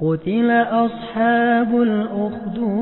قتل أصحاب الأخدود